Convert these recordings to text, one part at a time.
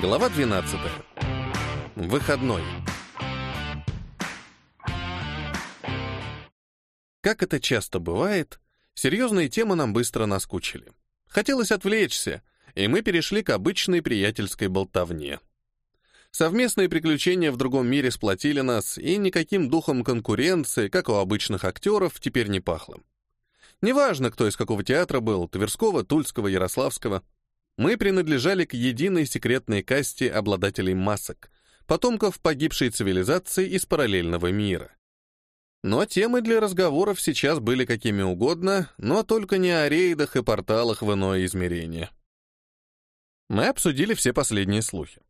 Глава 12. Выходной. Как это часто бывает, серьезные темы нам быстро наскучили. Хотелось отвлечься, и мы перешли к обычной приятельской болтовне. Совместные приключения в другом мире сплотили нас, и никаким духом конкуренции, как у обычных актеров, теперь не пахло. Неважно, кто из какого театра был, Тверского, Тульского, Ярославского — мы принадлежали к единой секретной касте обладателей масок, потомков погибшей цивилизации из параллельного мира. Но темы для разговоров сейчас были какими угодно, но только не о рейдах и порталах в иное измерение. Мы обсудили все последние слухи.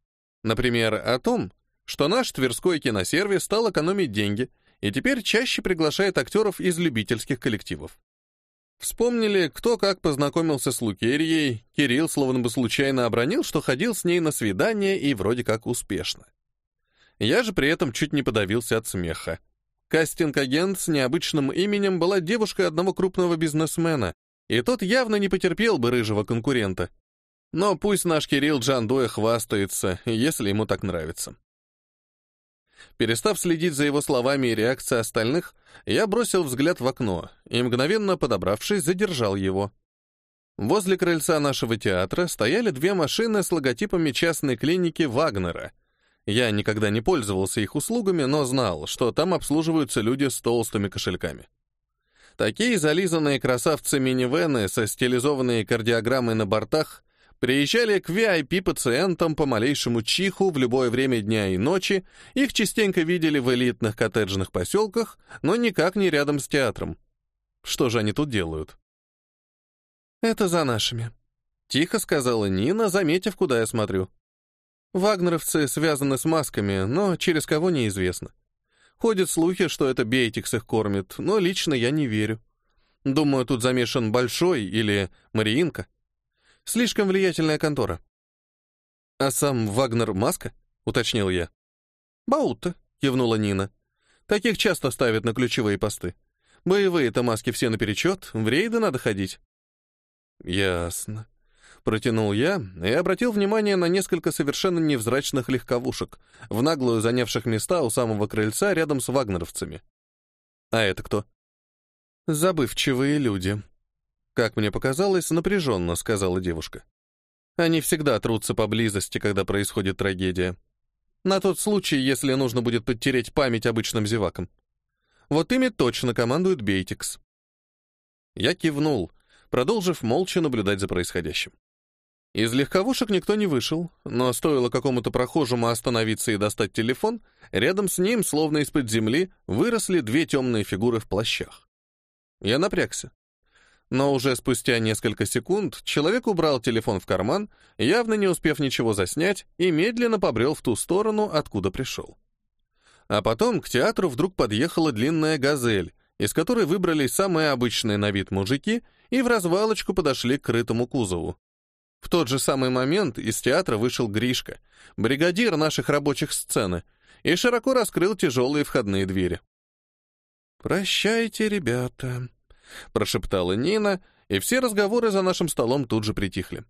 Например, о том, что наш Тверской киносервис стал экономить деньги и теперь чаще приглашает актеров из любительских коллективов. Вспомнили, кто как познакомился с Лукерьей, Кирилл словно бы случайно обронил, что ходил с ней на свидание и вроде как успешно. Я же при этом чуть не подавился от смеха. Кастинг-агент с необычным именем была девушкой одного крупного бизнесмена, и тот явно не потерпел бы рыжего конкурента. Но пусть наш Кирилл Джандуя хвастается, если ему так нравится. Перестав следить за его словами и реакцией остальных, я бросил взгляд в окно и, мгновенно подобравшись, задержал его. Возле крыльца нашего театра стояли две машины с логотипами частной клиники Вагнера. Я никогда не пользовался их услугами, но знал, что там обслуживаются люди с толстыми кошельками. Такие зализанные красавцы-минивены со стилизованной кардиограммой на бортах Приезжали к VIP-пациентам по малейшему чиху в любое время дня и ночи, их частенько видели в элитных коттеджных поселках, но никак не рядом с театром. Что же они тут делают? «Это за нашими», — тихо сказала Нина, заметив, куда я смотрю. «Вагнеровцы связаны с масками, но через кого неизвестно. Ходят слухи, что это Бейтикс их кормит, но лично я не верю. Думаю, тут замешан Большой или Мариинка». Слишком влиятельная контора. А сам Вагнер Маска? Уточнил я. Баута, кивнула Нина. Таких часто ставят на ключевые посты. Боевые-то маски все наперечет, в рейды надо ходить. Ясно. Протянул я и обратил внимание на несколько совершенно невзрачных легковушек, в наглую занявших места у самого крыльца рядом с вагнеровцами. А это кто? Забывчивые люди, как мне показалось, напряженно, сказала девушка. Они всегда трутся поблизости, когда происходит трагедия. На тот случай, если нужно будет подтереть память обычным зевакам. Вот ими точно командует Бейтикс. Я кивнул, продолжив молча наблюдать за происходящим. Из легковушек никто не вышел, но стоило какому-то прохожему остановиться и достать телефон, рядом с ним, словно из-под земли, выросли две темные фигуры в плащах. Я напрягся. Но уже спустя несколько секунд человек убрал телефон в карман, явно не успев ничего заснять, и медленно побрел в ту сторону, откуда пришел. А потом к театру вдруг подъехала длинная «Газель», из которой выбрались самые обычные на вид мужики и в развалочку подошли к крытому кузову. В тот же самый момент из театра вышел Гришка, бригадир наших рабочих сцены, и широко раскрыл тяжелые входные двери. «Прощайте, ребята», прошептала Нина, и все разговоры за нашим столом тут же притихли.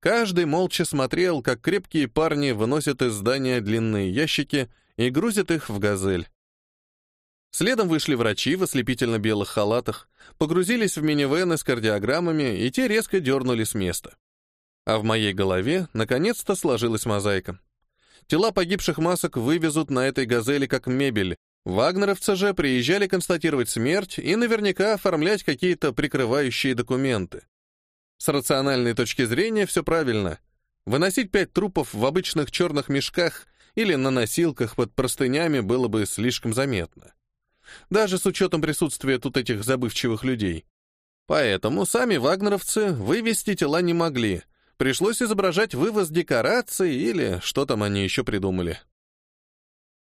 Каждый молча смотрел, как крепкие парни выносят из здания длинные ящики и грузят их в газель. Следом вышли врачи в ослепительно-белых халатах, погрузились в минивены с кардиограммами, и те резко дернули с места. А в моей голове наконец-то сложилась мозаика. Тела погибших масок вывезут на этой газели как мебель, Вагнеровцы же приезжали констатировать смерть и наверняка оформлять какие-то прикрывающие документы. С рациональной точки зрения все правильно. Выносить пять трупов в обычных черных мешках или на носилках под простынями было бы слишком заметно. Даже с учетом присутствия тут этих забывчивых людей. Поэтому сами вагнеровцы вывести тела не могли. Пришлось изображать вывоз декораций или что там они еще придумали.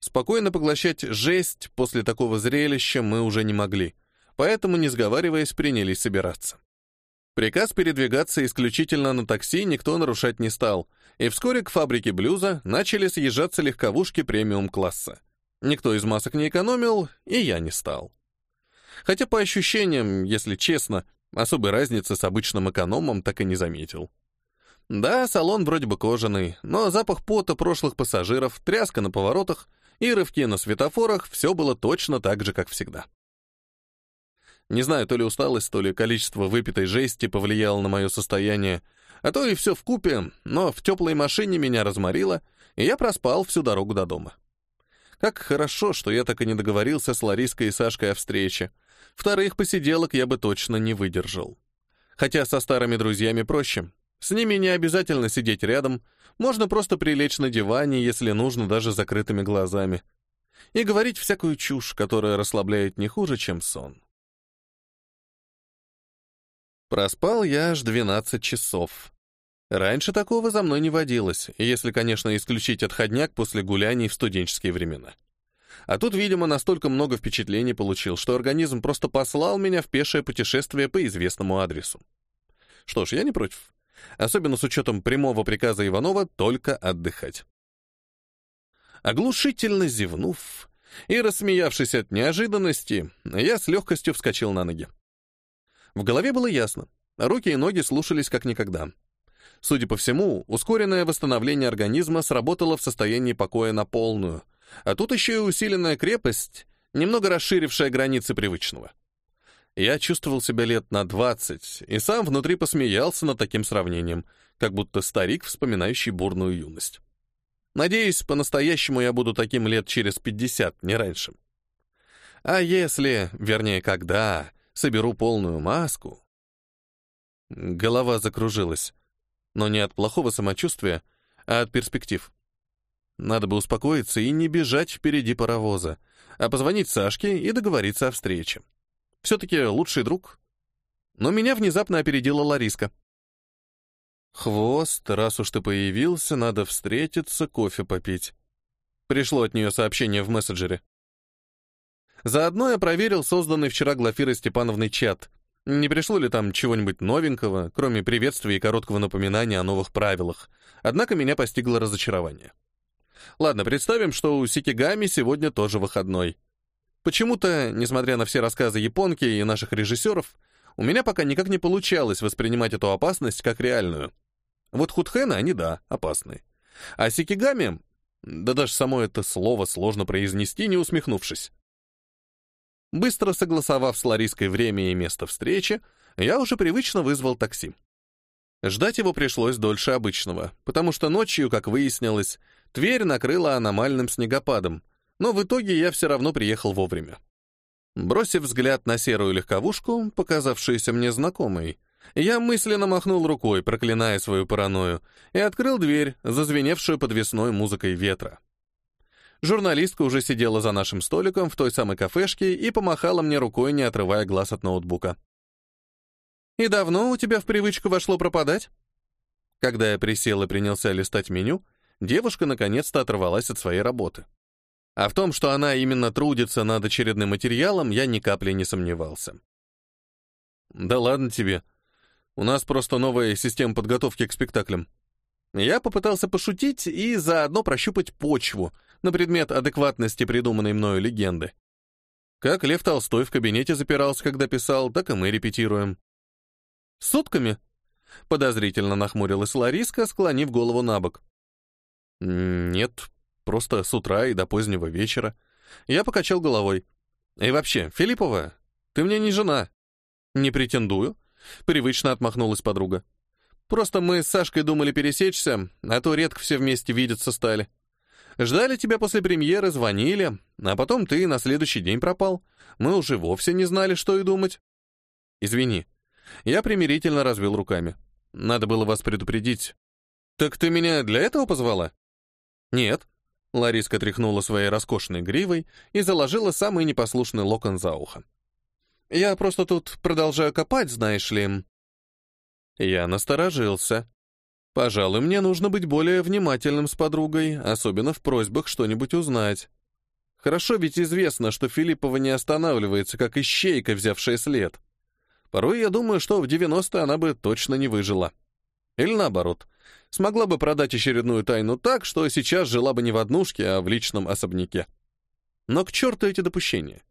Спокойно поглощать жесть после такого зрелища мы уже не могли, поэтому, не сговариваясь, принялись собираться. Приказ передвигаться исключительно на такси никто нарушать не стал, и вскоре к фабрике блюза начали съезжаться легковушки премиум-класса. Никто из масок не экономил, и я не стал. Хотя по ощущениям, если честно, особой разницы с обычным экономом так и не заметил. Да, салон вроде бы кожаный, но запах пота прошлых пассажиров, тряска на поворотах и рывки на светофорах — все было точно так же, как всегда. Не знаю, то ли усталость, то ли количество выпитой жести повлияло на мое состояние, а то и все в купе, но в теплой машине меня разморило, и я проспал всю дорогу до дома. Как хорошо, что я так и не договорился с Лариской и Сашкой о встрече. Вторых посиделок я бы точно не выдержал. Хотя со старыми друзьями проще. С ними не обязательно сидеть рядом, можно просто прилечь на диване, если нужно, даже закрытыми глазами. И говорить всякую чушь, которая расслабляет не хуже, чем сон. Проспал я аж 12 часов. Раньше такого за мной не водилось, если, конечно, исключить отходняк после гуляний в студенческие времена. А тут, видимо, настолько много впечатлений получил, что организм просто послал меня в пешее путешествие по известному адресу. Что ж, я не против особенно с учетом прямого приказа Иванова только отдыхать. Оглушительно зевнув и рассмеявшись от неожиданности, я с легкостью вскочил на ноги. В голове было ясно, руки и ноги слушались как никогда. Судя по всему, ускоренное восстановление организма сработало в состоянии покоя на полную, а тут еще и усиленная крепость, немного расширившая границы привычного. Я чувствовал себя лет на двадцать, и сам внутри посмеялся над таким сравнением, как будто старик, вспоминающий бурную юность. Надеюсь, по-настоящему я буду таким лет через пятьдесят, не раньше. А если, вернее, когда, соберу полную маску... Голова закружилась, но не от плохого самочувствия, а от перспектив. Надо бы успокоиться и не бежать впереди паровоза, а позвонить Сашке и договориться о встрече. Все-таки лучший друг. Но меня внезапно опередила Лариска. «Хвост, раз уж ты появился, надо встретиться, кофе попить». Пришло от нее сообщение в мессенджере. Заодно я проверил созданный вчера Глафирой Степановной чат. Не пришло ли там чего-нибудь новенького, кроме приветствия и короткого напоминания о новых правилах. Однако меня постигло разочарование. Ладно, представим, что у Сикигами сегодня тоже выходной. Почему-то, несмотря на все рассказы японки и наших режиссеров, у меня пока никак не получалось воспринимать эту опасность как реальную. Вот худхены, они да, опасны. А сикигами, да даже само это слово сложно произнести, не усмехнувшись. Быстро согласовав с Лариской время и место встречи, я уже привычно вызвал такси. Ждать его пришлось дольше обычного, потому что ночью, как выяснилось, Тверь накрыла аномальным снегопадом, но в итоге я все равно приехал вовремя. Бросив взгляд на серую легковушку, показавшуюся мне знакомой, я мысленно махнул рукой, проклиная свою паранойю, и открыл дверь, зазвеневшую подвесной музыкой ветра. Журналистка уже сидела за нашим столиком в той самой кафешке и помахала мне рукой, не отрывая глаз от ноутбука. «И давно у тебя в привычку вошло пропадать?» Когда я присел и принялся листать меню, девушка наконец-то оторвалась от своей работы. А в том, что она именно трудится над очередным материалом, я ни капли не сомневался. «Да ладно тебе. У нас просто новая система подготовки к спектаклям». Я попытался пошутить и заодно прощупать почву на предмет адекватности придуманной мною легенды. Как Лев Толстой в кабинете запирался, когда писал, так и мы репетируем. «Сутками?» — подозрительно нахмурилась Лариска, склонив голову на бок. «Нет, Просто с утра и до позднего вечера. Я покачал головой. И вообще, Филиппова, ты мне не жена. Не претендую. Привычно отмахнулась подруга. Просто мы с Сашкой думали пересечься, а то редко все вместе видеться стали. Ждали тебя после премьеры, звонили, а потом ты на следующий день пропал. Мы уже вовсе не знали, что и думать. Извини. Я примирительно развел руками. Надо было вас предупредить. Так ты меня для этого позвала? Нет. Лариска тряхнула своей роскошной гривой и заложила самый непослушный локон за ухо. «Я просто тут продолжаю копать, знаешь ли». Я насторожился. Пожалуй, мне нужно быть более внимательным с подругой, особенно в просьбах что-нибудь узнать. Хорошо ведь известно, что Филиппова не останавливается, как ищейка, взявшая след. Порой я думаю, что в 90 она бы точно не выжила. Или наоборот, смогла бы продать очередную тайну так, что сейчас жила бы не в однушке, а в личном особняке. Но к черту эти допущения.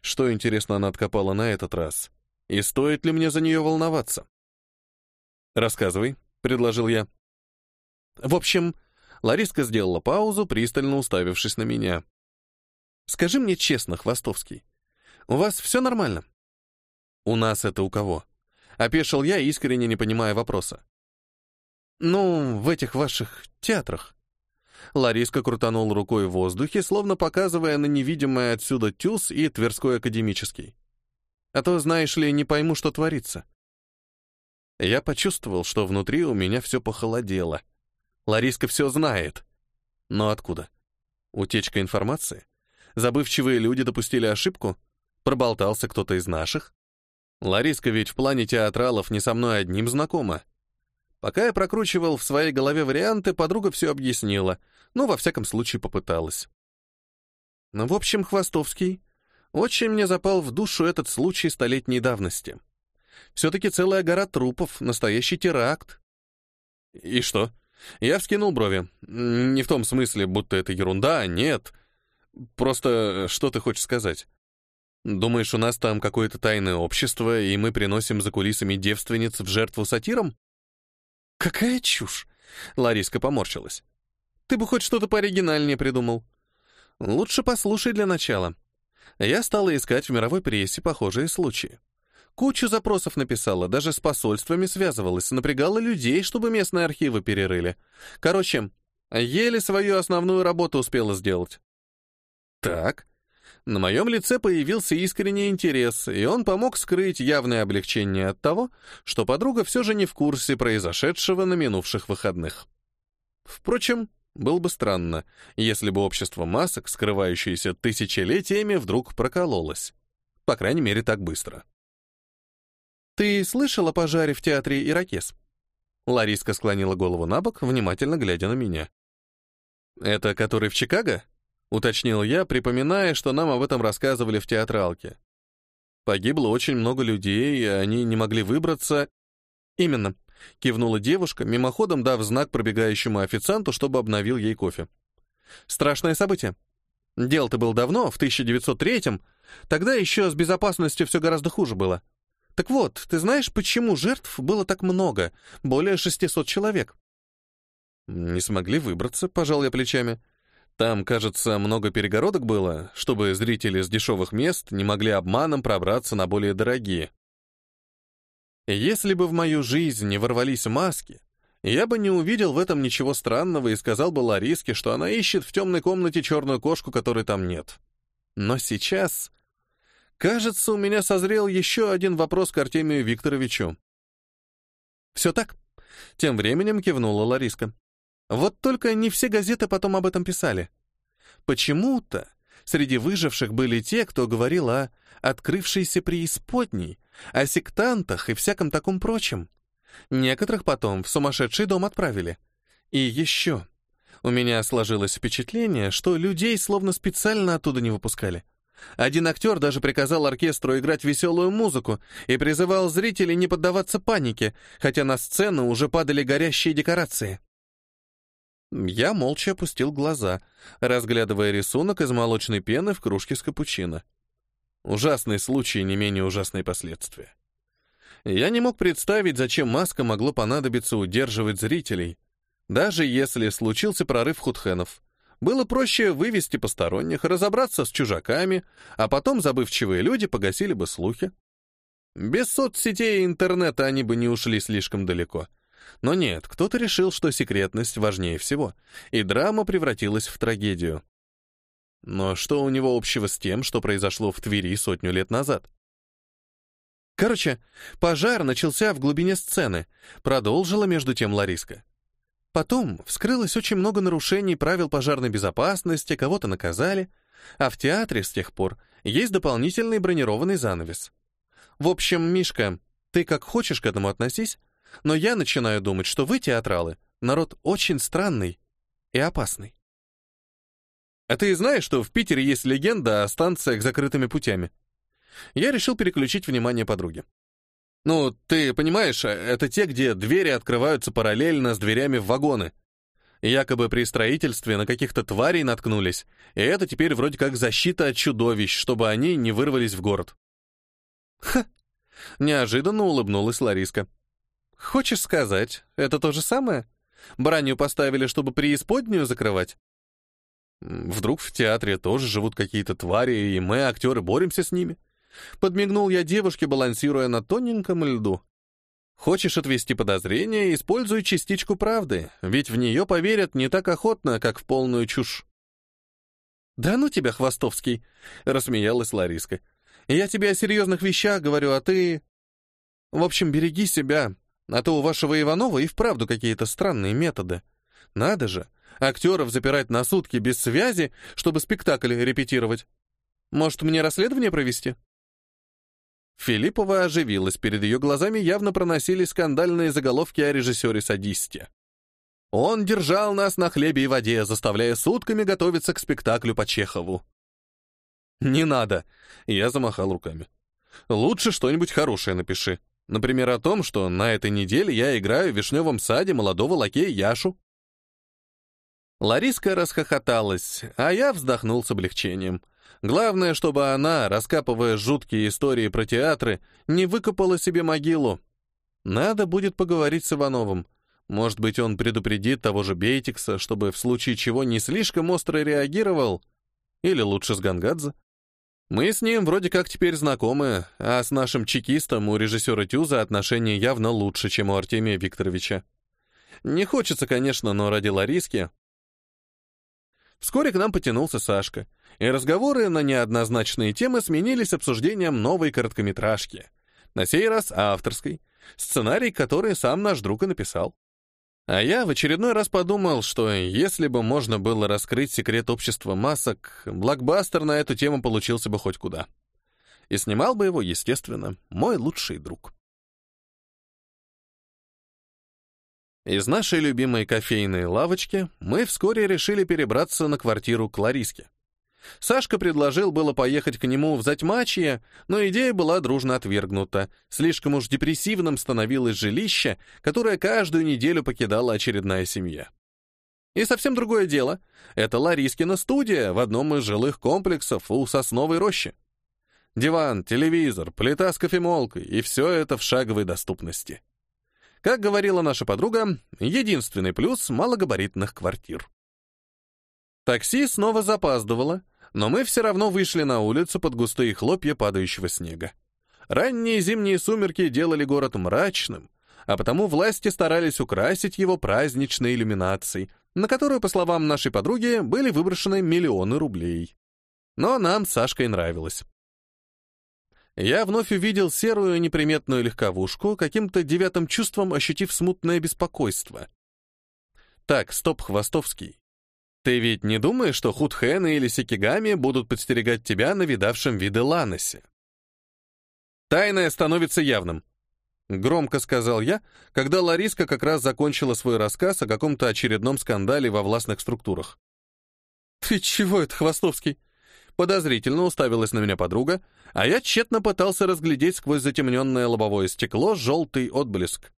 Что, интересно, она откопала на этот раз? И стоит ли мне за нее волноваться? «Рассказывай», — предложил я. В общем, Лариска сделала паузу, пристально уставившись на меня. «Скажи мне честно, Хвостовский, у вас все нормально?» «У нас это у кого?» Опешил я, искренне не понимая вопроса. «Ну, в этих ваших театрах». Лариска крутанул рукой в воздухе, словно показывая на невидимое отсюда ТЮЗ и Тверской академический. «А то, знаешь ли, не пойму, что творится». Я почувствовал, что внутри у меня все похолодело. Лариска все знает. Но откуда? Утечка информации? Забывчивые люди допустили ошибку? Проболтался кто-то из наших? Лариска ведь в плане театралов не со мной одним знакома. Пока я прокручивал в своей голове варианты, подруга все объяснила, ну, во всяком случае, попыталась. Ну, в общем, Хвостовский, очень мне запал в душу этот случай столетней давности. Все-таки целая гора трупов, настоящий теракт. И что? Я вскинул брови. Не в том смысле, будто это ерунда, нет. Просто что ты хочешь сказать? Думаешь, у нас там какое-то тайное общество, и мы приносим за кулисами девственниц в жертву сатирам? Какая чушь! Лариска поморщилась. Ты бы хоть что-то пооригинальнее придумал. Лучше послушай для начала. Я стала искать в мировой прессе похожие случаи. Кучу запросов написала, даже с посольствами связывалась, напрягала людей, чтобы местные архивы перерыли. Короче, еле свою основную работу успела сделать. Так, на моем лице появился искренний интерес, и он помог скрыть явное облегчение от того, что подруга все же не в курсе произошедшего на минувших выходных. Впрочем, было бы странно, если бы общество масок, скрывающееся тысячелетиями, вдруг прокололось. По крайней мере, так быстро. «Ты слышал о пожаре в театре «Иракес»?» Лариска склонила голову на бок, внимательно глядя на меня. «Это который в Чикаго?» — уточнил я, припоминая, что нам об этом рассказывали в театралке. Погибло очень много людей, и они не могли выбраться. «Именно», — кивнула девушка, мимоходом дав знак пробегающему официанту, чтобы обновил ей кофе. «Страшное событие. Дело-то было давно, в 1903-м. Тогда еще с безопасностью все гораздо хуже было. Так вот, ты знаешь, почему жертв было так много, более 600 человек?» «Не смогли выбраться», — пожал я плечами. Там, кажется, много перегородок было, чтобы зрители с дешевых мест не могли обманом пробраться на более дорогие. Если бы в мою жизнь не ворвались маски, я бы не увидел в этом ничего странного и сказал бы Лариске, что она ищет в темной комнате черную кошку, которой там нет. Но сейчас... Кажется, у меня созрел еще один вопрос к Артемию Викторовичу. «Все так?» — тем временем кивнула Лариска. Вот только не все газеты потом об этом писали. Почему-то среди выживших были те, кто говорил о открывшейся преисподней, о сектантах и всяком таком прочем. Некоторых потом в сумасшедший дом отправили. И еще. У меня сложилось впечатление, что людей словно специально оттуда не выпускали. Один актер даже приказал оркестру играть веселую музыку и призывал зрителей не поддаваться панике, хотя на сцену уже падали горящие декорации. Я молча опустил глаза, разглядывая рисунок из молочной пены в кружке с капучино. Ужасный случай, не менее ужасные последствия. Я не мог представить, зачем маска могло понадобиться удерживать зрителей, даже если случился прорыв худхенов. Было проще вывести посторонних, разобраться с чужаками, а потом забывчивые люди погасили бы слухи. Без соцсетей и интернета они бы не ушли слишком далеко — но нет, кто-то решил, что секретность важнее всего, и драма превратилась в трагедию. Но что у него общего с тем, что произошло в Твери сотню лет назад? Короче, пожар начался в глубине сцены, продолжила между тем Лариска. Потом вскрылось очень много нарушений правил пожарной безопасности, кого-то наказали, а в театре с тех пор есть дополнительный бронированный занавес. В общем, Мишка, ты как хочешь к этому относись, но я начинаю думать, что вы, театралы, народ очень странный и опасный. А ты знаешь, что в Питере есть легенда о станциях с закрытыми путями? Я решил переключить внимание подруги. Ну, ты понимаешь, это те, где двери открываются параллельно с дверями в вагоны. Якобы при строительстве на каких-то тварей наткнулись, и это теперь вроде как защита от чудовищ, чтобы они не вырвались в город. Ха! Неожиданно улыбнулась Лариска. Хочешь сказать, это то же самое? Бранью поставили, чтобы преисподнюю закрывать? Вдруг в театре тоже живут какие-то твари, и мы, актеры, боремся с ними? Подмигнул я девушке, балансируя на тоненьком льду. Хочешь отвести подозрения, используй частичку правды, ведь в нее поверят не так охотно, как в полную чушь. «Да ну тебя, Хвостовский!» — рассмеялась Лариска. «Я тебе о серьезных вещах говорю, а ты...» «В общем, береги себя, а то у вашего Иванова и вправду какие-то странные методы. Надо же, актеров запирать на сутки без связи, чтобы спектакль репетировать. Может, мне расследование провести?» Филиппова оживилась, перед ее глазами явно проносились скандальные заголовки о режиссере-садисте. Он держал нас на хлебе и воде, заставляя сутками готовиться к спектаклю по Чехову. «Не надо!» — я замахал руками. «Лучше что-нибудь хорошее напиши. Например, о том, что на этой неделе я играю в вишневом саде молодого лакея Яшу». Лариска расхохоталась, а я вздохнул с облегчением. Главное, чтобы она, раскапывая жуткие истории про театры, не выкопала себе могилу. Надо будет поговорить с Ивановым. Может быть, он предупредит того же Бейтикса, чтобы в случае чего не слишком остро реагировал? Или лучше с Гангадзе? Мы с ним вроде как теперь знакомы, а с нашим чекистом у режиссера Тюза отношения явно лучше, чем у Артемия Викторовича. Не хочется, конечно, но ради Лариски. Вскоре к нам потянулся Сашка, и разговоры на неоднозначные темы сменились обсуждением новой короткометражки. На сей раз авторской, сценарий, который сам наш друг и написал. А я в очередной раз подумал, что если бы можно было раскрыть секрет общества масок, блокбастер на эту тему получился бы хоть куда. И снимал бы его, естественно, мой лучший друг. Из нашей любимой кофейной лавочки мы вскоре решили перебраться на квартиру к Лариске. Сашка предложил было поехать к нему в Затьмачье, но идея была дружно отвергнута. Слишком уж депрессивным становилось жилище, которое каждую неделю покидала очередная семья. И совсем другое дело. Это Ларискина студия в одном из жилых комплексов у Сосновой рощи. Диван, телевизор, плита с кофемолкой, и все это в шаговой доступности. Как говорила наша подруга, единственный плюс малогабаритных квартир. Такси снова запаздывало, но мы все равно вышли на улицу под густые хлопья падающего снега. Ранние зимние сумерки делали город мрачным, а потому власти старались украсить его праздничной иллюминацией, на которую, по словам нашей подруги, были выброшены миллионы рублей. Но нам с Сашкой нравилось. Я вновь увидел серую неприметную легковушку, каким-то девятым чувством ощутив смутное беспокойство. Так, стоп, Хвостовский. Ты ведь не думаешь, что Худхэны или Сикигами будут подстерегать тебя на видавшем виды Ланосе? Тайное становится явным. Громко сказал я, когда Лариска как раз закончила свой рассказ о каком-то очередном скандале во властных структурах. «Ты чего это, Хвостовский?» Подозрительно уставилась на меня подруга, а я тщетно пытался разглядеть сквозь затемненное лобовое стекло желтый отблеск.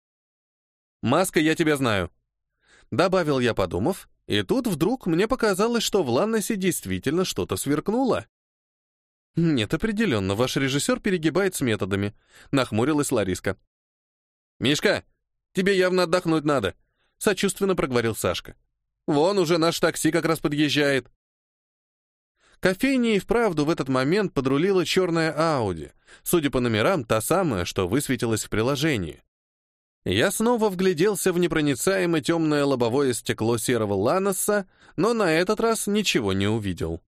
«Маска, я тебя знаю», — добавил я, подумав, и тут вдруг мне показалось, что в Ланнесе действительно что-то сверкнуло. «Нет, определенно, ваш режиссер перегибает с методами», — нахмурилась Лариска. «Мишка, тебе явно отдохнуть надо», — сочувственно проговорил Сашка. «Вон уже наш такси как раз подъезжает». Кофейня и вправду в этот момент подрулила черная Ауди, судя по номерам, та самая, что высветилась в приложении. Я снова вгляделся в непроницаемое темное лобовое стекло серого Ланоса, но на этот раз ничего не увидел.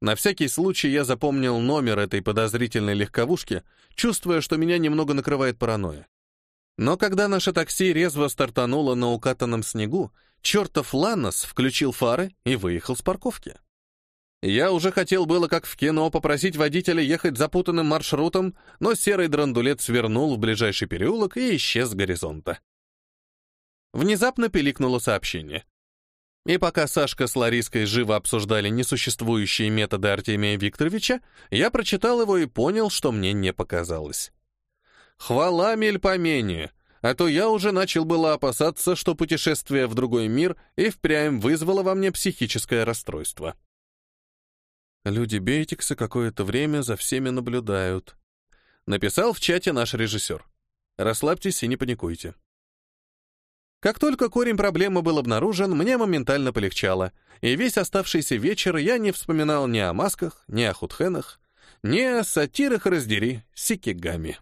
На всякий случай я запомнил номер этой подозрительной легковушки, чувствуя, что меня немного накрывает паранойя. Но когда наше такси резво стартануло на укатанном снегу, чертов Ланос включил фары и выехал с парковки. Я уже хотел было, как в кино, попросить водителя ехать запутанным маршрутом, но серый драндулет свернул в ближайший переулок и исчез с горизонта. Внезапно пиликнуло сообщение. И пока Сашка с Лариской живо обсуждали несуществующие методы Артемия Викторовича, я прочитал его и понял, что мне не показалось. Хвала мельпомене, а то я уже начал было опасаться, что путешествие в другой мир и впрямь вызвало во мне психическое расстройство. Люди Бейтикса какое-то время за всеми наблюдают. Написал в чате наш режиссер. Расслабьтесь и не паникуйте. Как только корень проблемы был обнаружен, мне моментально полегчало, и весь оставшийся вечер я не вспоминал ни о масках, ни о худхенах, ни о сатирах раздери, сикигами.